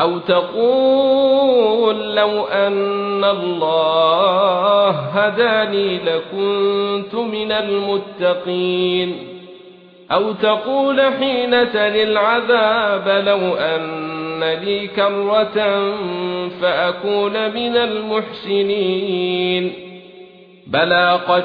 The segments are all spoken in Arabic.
أو تقول لو أن الله هداني لكنت من المتقين. أو تقول حين تل العذاب لو أن لي كرة فأكون من المحسنين. بلى قد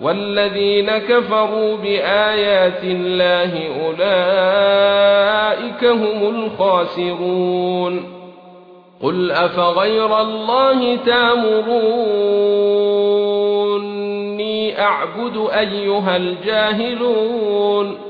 والذين كفروا بآيات الله أولئك هم الخاسرون. قل أفغير الله تامرون أعبد أيها الجاهلون.